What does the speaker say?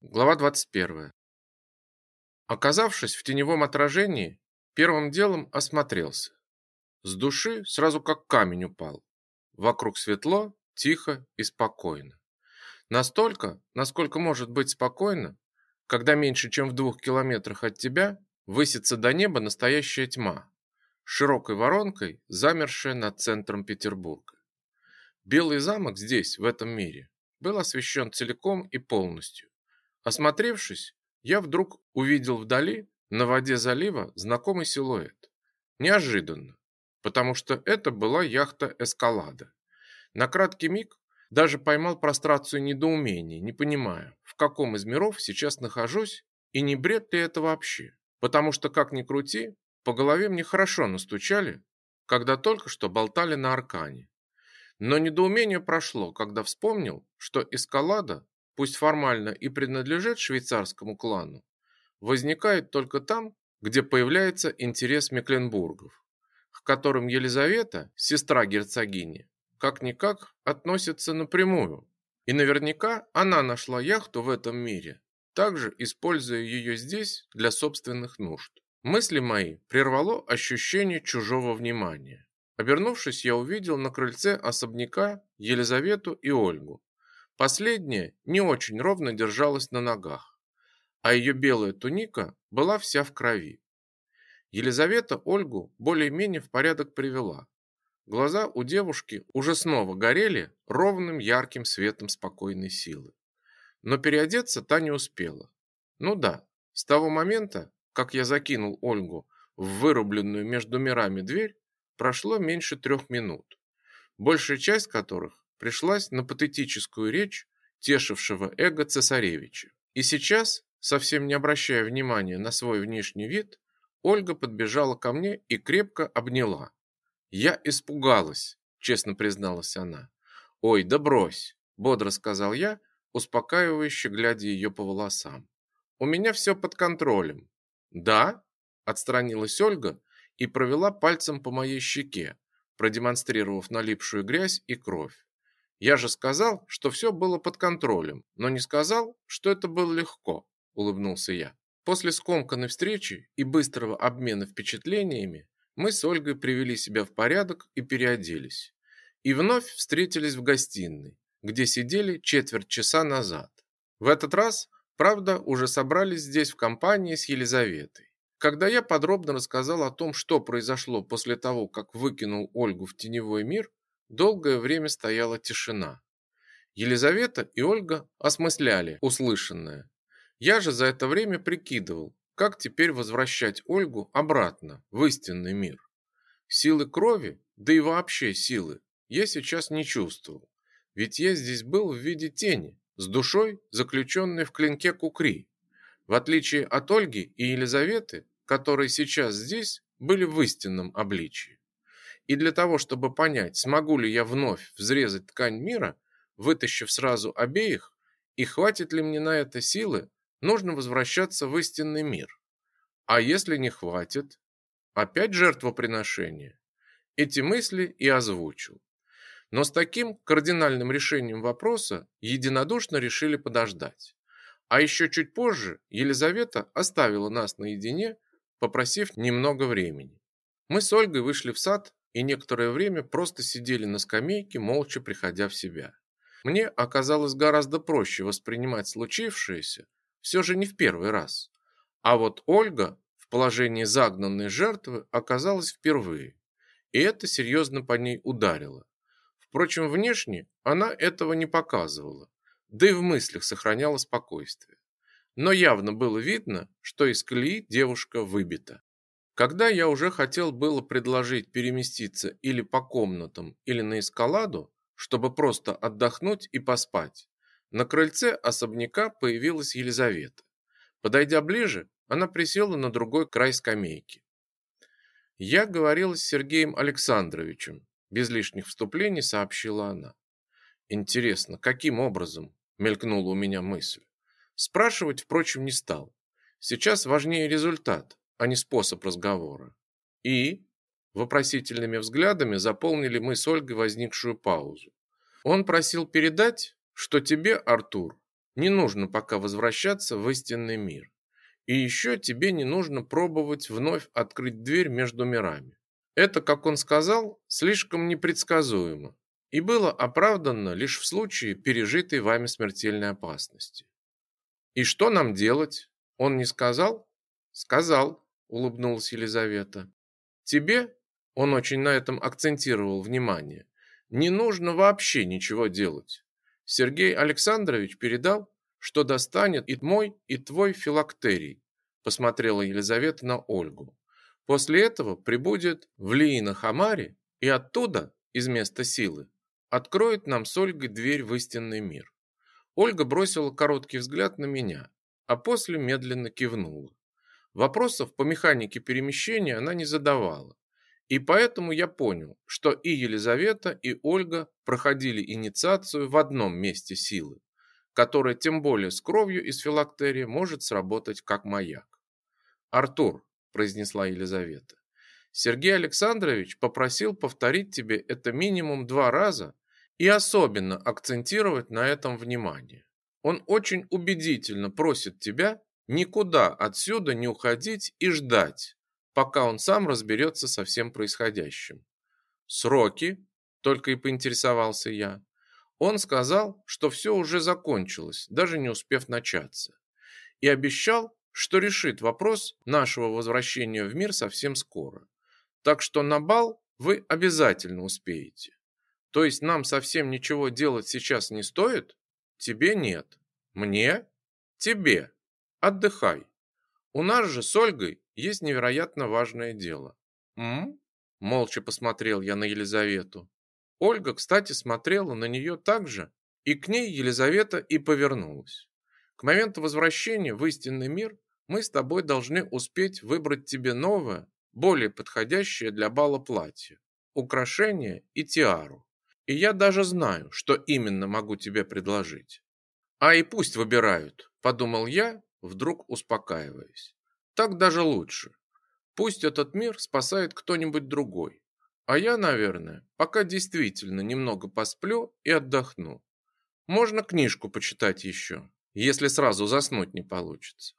Глава 21. Оказавшись в теневом отражении, первым делом осмотрелся. С души сразу как камень упал. Вокруг светло, тихо и спокойно. Настолько, насколько может быть спокойно, когда меньше чем в двух километрах от тебя высится до неба настоящая тьма, широкой воронкой, замершая над центром Петербурга. Белый замок здесь, в этом мире, был освещен целиком и полностью Осмотревшись, я вдруг увидел вдали, на воде залива, знакомый силуэт. Неожиданно, потому что это была яхта Эскалада. На краткий миг даже поймал прострацию недоумения, не понимая, в каком из миров сейчас нахожусь и не бред ли это вообще. Потому что, как ни крути, по голове мне хорошо настучали, когда только что болтали на аркане. Но недоумение прошло, когда вспомнил, что Эскалада пусть формально и принадлежит швейцарскому клану, возникает только там, где появляется интерес Мекленбургов, к которым Елизавета, сестра герцогини, как-никак относится напрямую. И наверняка она нашла яхту в этом мире, также используя ее здесь для собственных нужд. Мысли мои прервало ощущение чужого внимания. Обернувшись, я увидел на крыльце особняка Елизавету и Ольгу, Последняя не очень ровно держалась на ногах, а ее белая туника была вся в крови. Елизавета Ольгу более-менее в порядок привела. Глаза у девушки уже снова горели ровным ярким светом спокойной силы. Но переодеться та не успела. Ну да, с того момента, как я закинул Ольгу в вырубленную между мирами дверь, прошло меньше трех минут, большая часть которых пришлась на патетическую речь тешившего эго цесаревича. И сейчас, совсем не обращая внимания на свой внешний вид, Ольга подбежала ко мне и крепко обняла. «Я испугалась», – честно призналась она. «Ой, да брось», – бодро сказал я, успокаивающе глядя ее по волосам. «У меня все под контролем». «Да?» – отстранилась Ольга и провела пальцем по моей щеке, продемонстрировав налипшую грязь и кровь. Я же сказал, что все было под контролем, но не сказал, что это было легко, улыбнулся я. После скомканной встречи и быстрого обмена впечатлениями мы с Ольгой привели себя в порядок и переоделись. И вновь встретились в гостиной, где сидели четверть часа назад. В этот раз, правда, уже собрались здесь в компании с Елизаветой. Когда я подробно рассказал о том, что произошло после того, как выкинул Ольгу в теневой мир, Долгое время стояла тишина. Елизавета и Ольга осмысляли услышанное. Я же за это время прикидывал, как теперь возвращать Ольгу обратно в истинный мир. Силы крови, да и вообще силы, я сейчас не чувствовал. Ведь я здесь был в виде тени, с душой, заключенной в клинке кукри. В отличие от Ольги и Елизаветы, которые сейчас здесь были в истинном обличии. И для того, чтобы понять, смогу ли я вновь взрезать ткань мира, вытащив сразу обеих, и хватит ли мне на это силы, нужно возвращаться в истинный мир. А если не хватит? Опять жертвоприношение? Эти мысли и озвучил. Но с таким кардинальным решением вопроса единодушно решили подождать. А еще чуть позже Елизавета оставила нас наедине, попросив немного времени. Мы с Ольгой вышли в сад и некоторое время просто сидели на скамейке, молча приходя в себя. Мне оказалось гораздо проще воспринимать случившееся, все же не в первый раз. А вот Ольга в положении загнанной жертвы оказалась впервые, и это серьезно по ней ударило. Впрочем, внешне она этого не показывала, да и в мыслях сохраняла спокойствие. Но явно было видно, что из колеи девушка выбита. Когда я уже хотел было предложить переместиться или по комнатам, или на эскаладу, чтобы просто отдохнуть и поспать, на крыльце особняка появилась Елизавета. Подойдя ближе, она присела на другой край скамейки. Я говорила с Сергеем Александровичем, без лишних вступлений сообщила она. Интересно, каким образом? мелькнула у меня мысль. Спрашивать, впрочем, не стал. Сейчас важнее результат, а не способ разговора. И вопросительными взглядами заполнили мы с Ольгой возникшую паузу. Он просил передать, что тебе, Артур, не нужно пока возвращаться в истинный мир. И еще тебе не нужно пробовать вновь открыть дверь между мирами. Это, как он сказал, слишком непредсказуемо и было оправдано лишь в случае пережитой вами смертельной опасности. И что нам делать? Он не сказал? Сказал, улыбнулась Елизавета. Тебе, он очень на этом акцентировал внимание, не нужно вообще ничего делать. Сергей Александрович передал, что достанет и мой, и твой филактерий, посмотрела Елизавета на Ольгу. После этого прибудет в Лиино-Хамаре и оттуда, из места силы, откроет нам с Ольгой дверь в истинный мир. Ольга бросила короткий взгляд на меня, а после медленно кивнула. Вопросов по механике перемещения она не задавала, и поэтому я понял, что и Елизавета, и Ольга проходили инициацию в одном месте силы, которая тем более с кровью из филактерии может сработать как маяк. «Артур», – произнесла Елизавета, – «Сергей Александрович попросил повторить тебе это минимум два раза и особенно акцентировать на этом внимание. Он очень убедительно просит тебя никуда отсюда не уходить и ждать, пока он сам разберется со всем происходящим. Сроки, только и поинтересовался я. Он сказал, что все уже закончилось, даже не успев начаться. И обещал, что решит вопрос нашего возвращения в мир совсем скоро. Так что на бал вы обязательно успеете. То есть нам совсем ничего делать сейчас не стоит? Тебе нет. Мне? Тебе. Отдыхай. У нас же с Ольгой есть невероятно важное дело. М? Молча посмотрел я на Елизавету. Ольга, кстати, смотрела на нее так же, и к ней Елизавета и повернулась. К моменту возвращения в истинный мир мы с тобой должны успеть выбрать тебе новое, более подходящее для бала платье, украшение и тиару. И я даже знаю, что именно могу тебе предложить. А и пусть выбирают, подумал я, вдруг успокаиваясь. Так даже лучше. Пусть этот мир спасает кто-нибудь другой. А я, наверное, пока действительно немного посплю и отдохну. Можно книжку почитать еще, если сразу заснуть не получится.